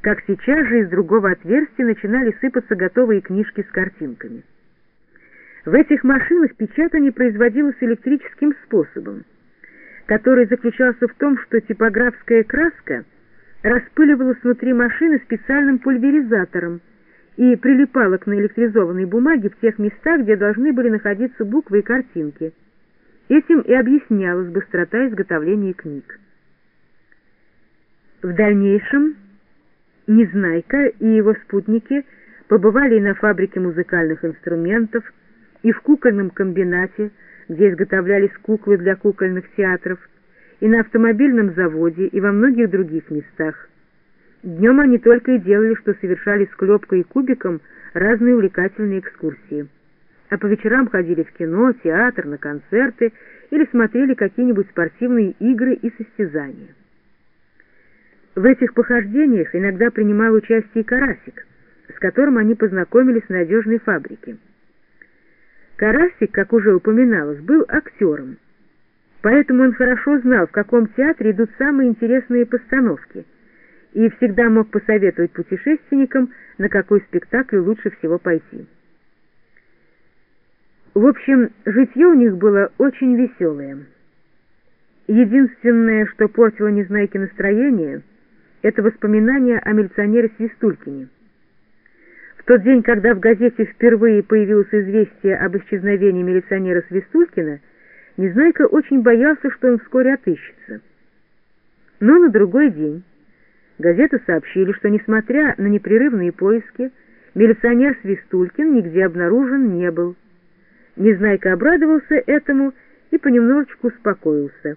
как сейчас же из другого отверстия начинали сыпаться готовые книжки с картинками. В этих машинах печатание производилось электрическим способом, который заключался в том, что типографская краска распыливалась внутри машины специальным пульверизатором и прилипала к наэлектризованной бумаге в тех местах, где должны были находиться буквы и картинки. Этим и объяснялась быстрота изготовления книг. В дальнейшем Незнайка и его спутники побывали и на фабрике музыкальных инструментов, и в кукольном комбинате, где изготовлялись куклы для кукольных театров, и на автомобильном заводе, и во многих других местах. Днем они только и делали, что совершали с клепкой и кубиком разные увлекательные экскурсии. А по вечерам ходили в кино, театр, на концерты или смотрели какие-нибудь спортивные игры и состязания. В этих похождениях иногда принимал участие Карасик, с которым они познакомились в надежной фабрике. Карасик, как уже упоминалось, был актером, поэтому он хорошо знал, в каком театре идут самые интересные постановки, и всегда мог посоветовать путешественникам, на какой спектакль лучше всего пойти. В общем, житье у них было очень веселое. Единственное, что портило Незнайке настроение — это воспоминание о милиционере Свистулькине. В тот день, когда в газете впервые появилось известие об исчезновении милиционера Свистулькина, Незнайка очень боялся, что он вскоре отыщется. Но на другой день газеты сообщили, что, несмотря на непрерывные поиски, милиционер Свистулькин нигде обнаружен не был. Незнайка обрадовался этому и понемножечку успокоился.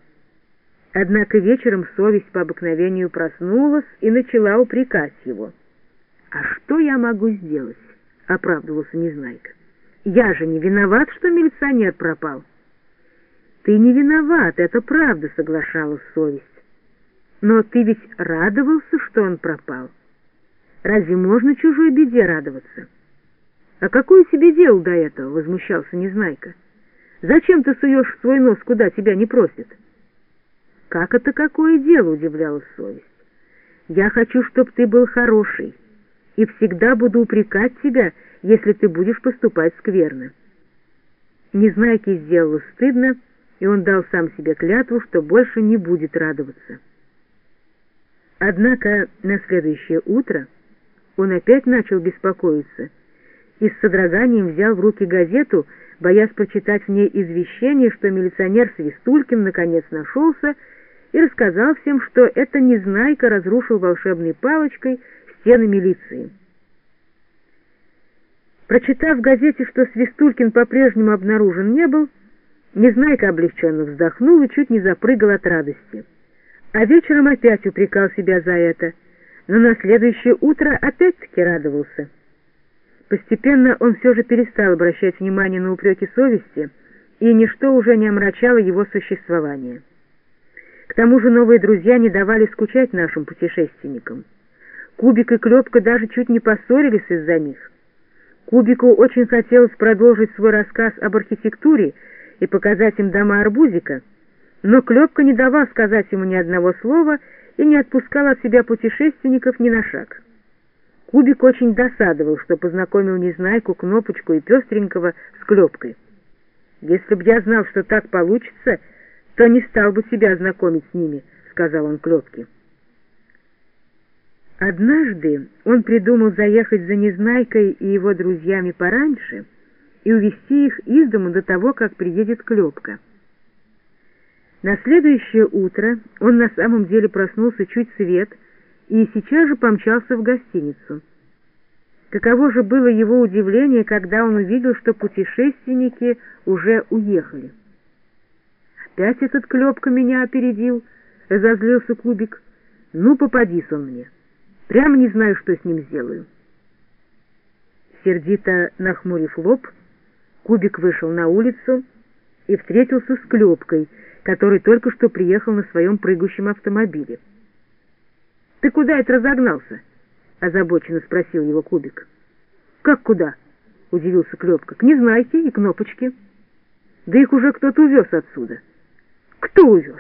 Однако вечером совесть по обыкновению проснулась и начала упрекать его. «А что я могу сделать?» — оправдывался Незнайка. «Я же не виноват, что милиционер пропал». «Ты не виноват, это правда», — соглашалась совесть. «Но ты ведь радовался, что он пропал. Разве можно чужой беде радоваться?» «А какое тебе дело до этого?» — возмущался Незнайка. «Зачем ты суешь свой нос, куда тебя не просят?» «Как это какое дело?» — удивлялась совесть. «Я хочу, чтобы ты был хороший, и всегда буду упрекать тебя, если ты будешь поступать скверно». Незнайке сделалось стыдно, и он дал сам себе клятву, что больше не будет радоваться. Однако на следующее утро он опять начал беспокоиться и с содроганием взял в руки газету, боясь прочитать в ней извещение, что милиционер Свистулькин наконец нашелся и рассказал всем, что это Незнайка разрушил волшебной палочкой стены милиции. Прочитав в газете, что Свистулькин по-прежнему обнаружен не был, Незнайка облегченно вздохнул и чуть не запрыгал от радости. А вечером опять упрекал себя за это, но на следующее утро опять-таки радовался. Постепенно он все же перестал обращать внимание на упреки совести, и ничто уже не омрачало его существование. К тому же новые друзья не давали скучать нашим путешественникам. Кубик и Клепка даже чуть не поссорились из-за них. Кубику очень хотелось продолжить свой рассказ об архитектуре и показать им дома Арбузика, но Клепка не давал сказать ему ни одного слова и не отпускал от себя путешественников ни на шаг. Кубик очень досадовал, что познакомил Незнайку, Кнопочку и Пестренького с Клепкой. «Если б я знал, что так получится, то не стал бы себя знакомить с ними», — сказал он Клепке. Однажды он придумал заехать за Незнайкой и его друзьями пораньше и увезти их из дому до того, как приедет Клепка. На следующее утро он на самом деле проснулся чуть свет и сейчас же помчался в гостиницу. Каково же было его удивление, когда он увидел, что путешественники уже уехали опять этот Клепка меня опередил?» — разозлился Кубик. «Ну, попадись он мне. Прямо не знаю, что с ним сделаю». Сердито нахмурив лоб, Кубик вышел на улицу и встретился с Клепкой, который только что приехал на своем прыгающем автомобиле. «Ты куда это разогнался?» — озабоченно спросил его Кубик. «Как куда?» — удивился Клепка. «К Незнайке и Кнопочке. Да их уже кто-то увез отсюда». Кто увез?